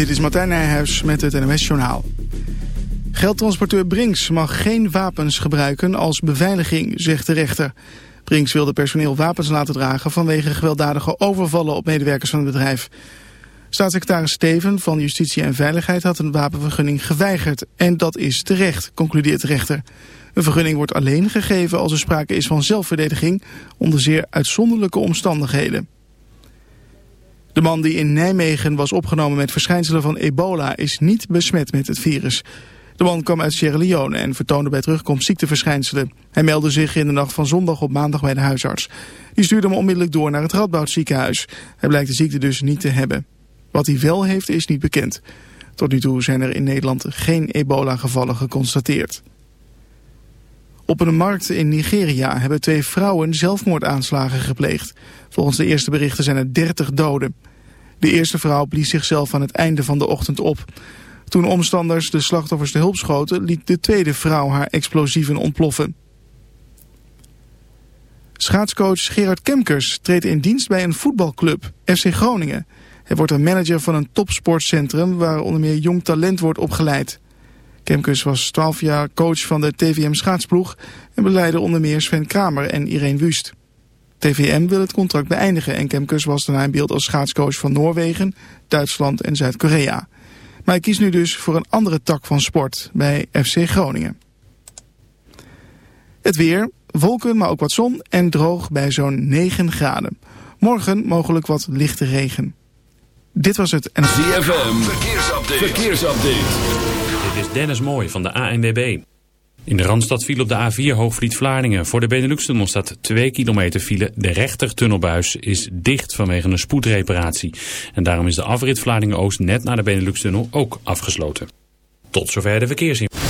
Dit is Martijn Nijhuis met het NOS Journaal. Geldtransporteur Brinks mag geen wapens gebruiken als beveiliging, zegt de rechter. Brinks wilde personeel wapens laten dragen vanwege gewelddadige overvallen op medewerkers van het bedrijf. Staatssecretaris Steven van Justitie en Veiligheid had een wapenvergunning geweigerd. En dat is terecht, concludeert de rechter. Een vergunning wordt alleen gegeven als er sprake is van zelfverdediging onder zeer uitzonderlijke omstandigheden. De man die in Nijmegen was opgenomen met verschijnselen van ebola is niet besmet met het virus. De man kwam uit Sierra Leone en vertoonde bij terugkomst ziekteverschijnselen. Hij meldde zich in de nacht van zondag op maandag bij de huisarts. Die stuurde hem onmiddellijk door naar het Radboud ziekenhuis. Hij blijkt de ziekte dus niet te hebben. Wat hij wel heeft is niet bekend. Tot nu toe zijn er in Nederland geen ebola-gevallen geconstateerd. Op een markt in Nigeria hebben twee vrouwen zelfmoordaanslagen gepleegd. Volgens de eerste berichten zijn er 30 doden. De eerste vrouw blies zichzelf aan het einde van de ochtend op. Toen omstanders de slachtoffers de hulp schoten, liet de tweede vrouw haar explosieven ontploffen. Schaatscoach Gerard Kemkers treedt in dienst bij een voetbalclub, FC Groningen. Hij wordt een manager van een topsportcentrum waar onder meer jong talent wordt opgeleid. Kemkers was 12 jaar coach van de TVM schaatsploeg en beleidde onder meer Sven Kramer en Irene Wust. TVM wil het contract beëindigen en Kemkers was daarna in beeld als schaatscoach van Noorwegen, Duitsland en Zuid-Korea. Maar hij kiest nu dus voor een andere tak van sport bij FC Groningen. Het weer, wolken maar ook wat zon en droog bij zo'n 9 graden. Morgen mogelijk wat lichte regen. Dit was het... En... ZFM, verkeersupdate. verkeersupdate. Dit is Dennis Mooij van de ANWB. In de Randstad viel op de A4 Hoogvliet-Vlaardingen. Voor de Benelux-tunnel staat 2 kilometer file. De rechtertunnelbuis is dicht vanwege een spoedreparatie. En daarom is de afrit Vlaardingen-Oost net naar de Benelux-tunnel ook afgesloten. Tot zover de verkeersinformatie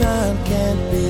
sunshine can't be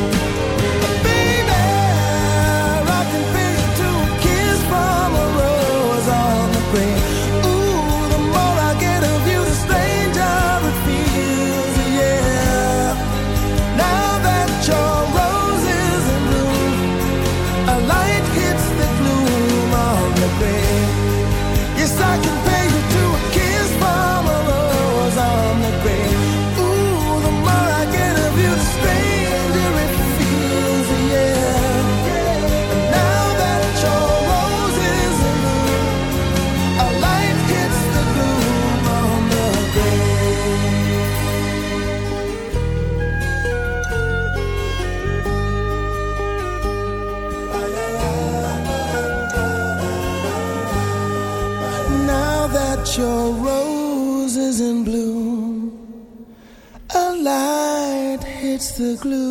glue.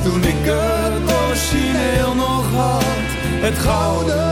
Toen ik het origineel nog had, het gouden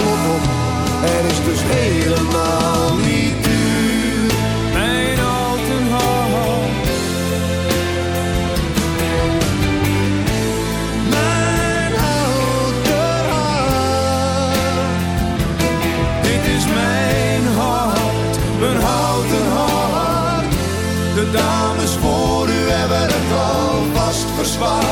Er is dus helemaal niet duur. Mijn houten hart. Mijn houten hart. Dit is mijn hart, mijn houten hart. De dames voor u hebben het alvast verzwaard.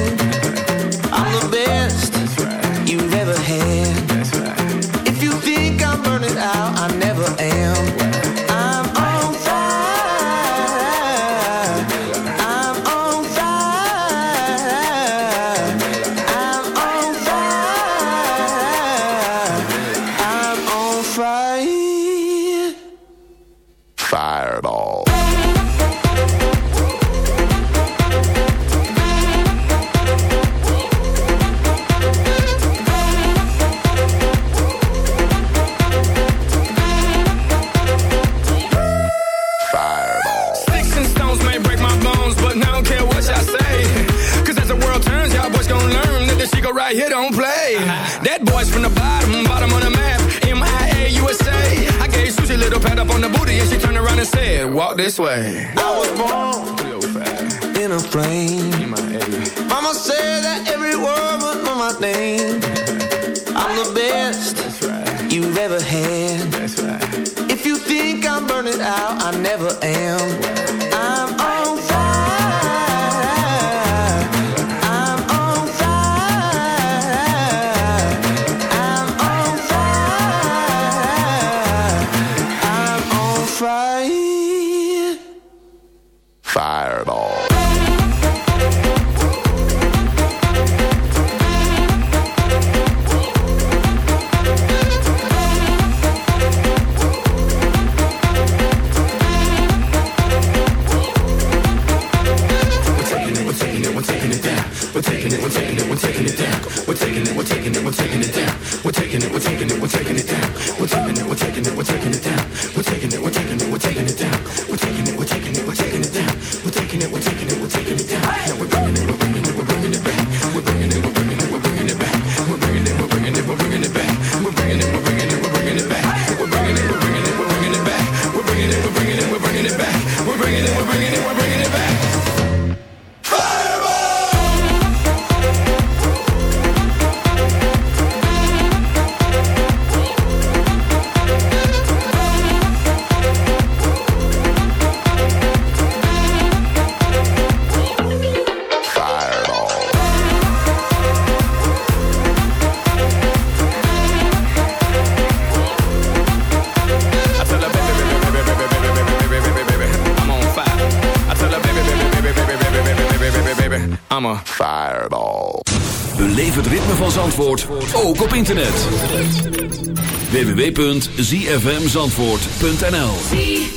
www.zfmzandvoort.nl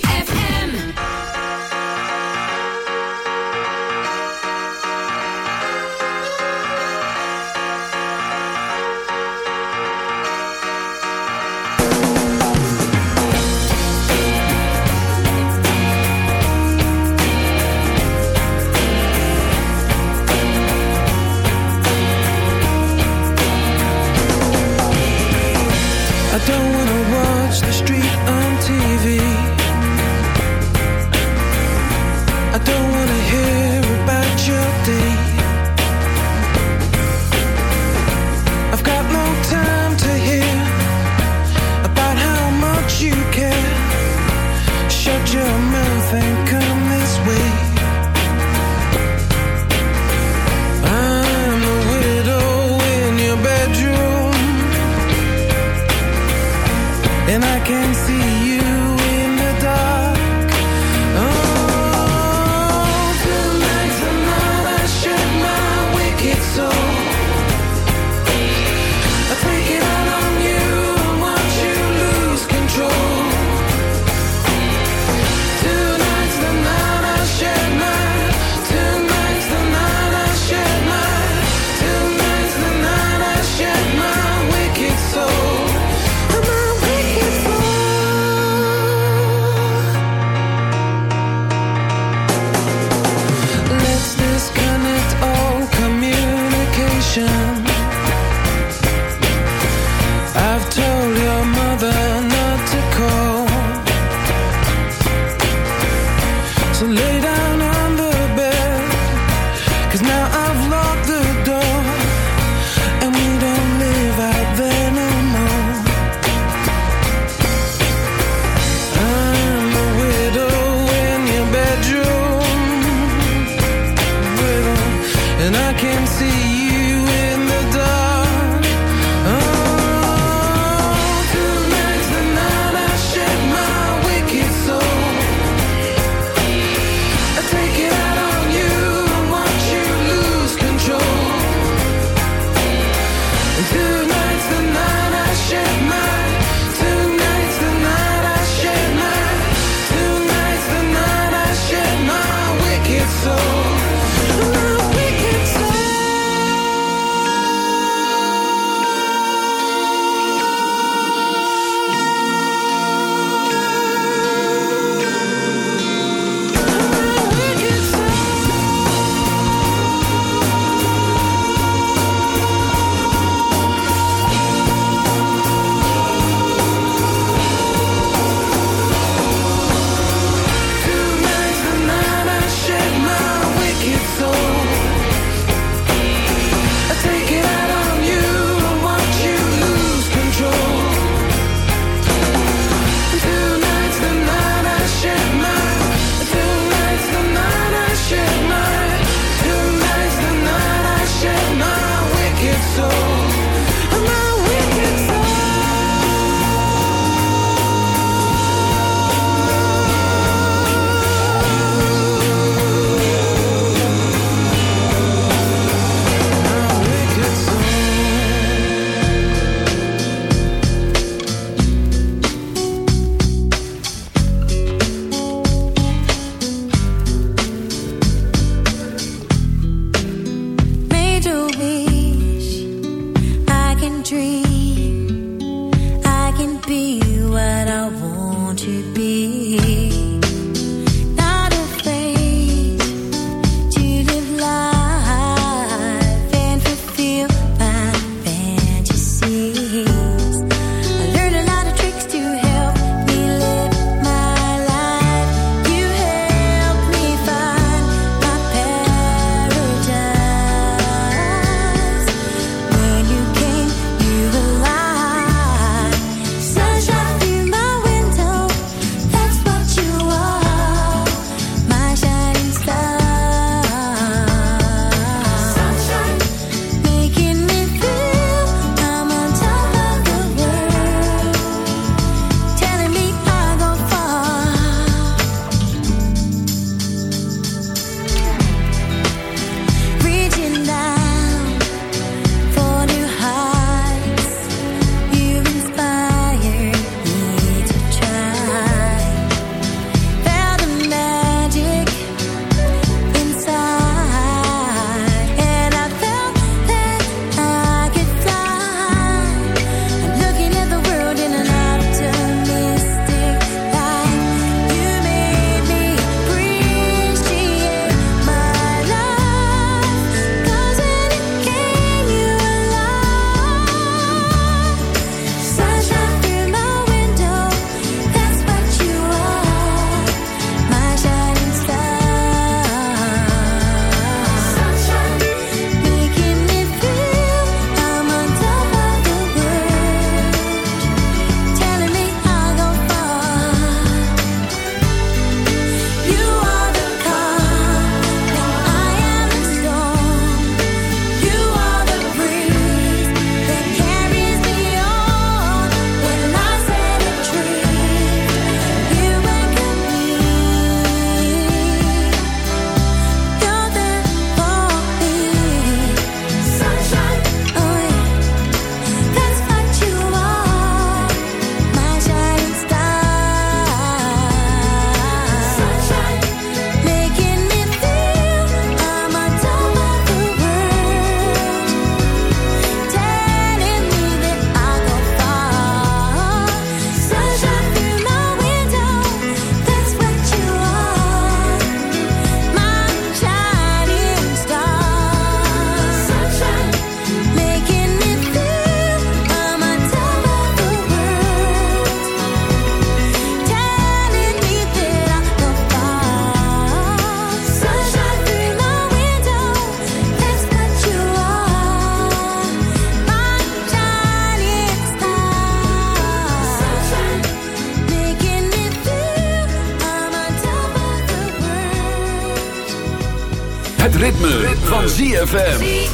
ZFM.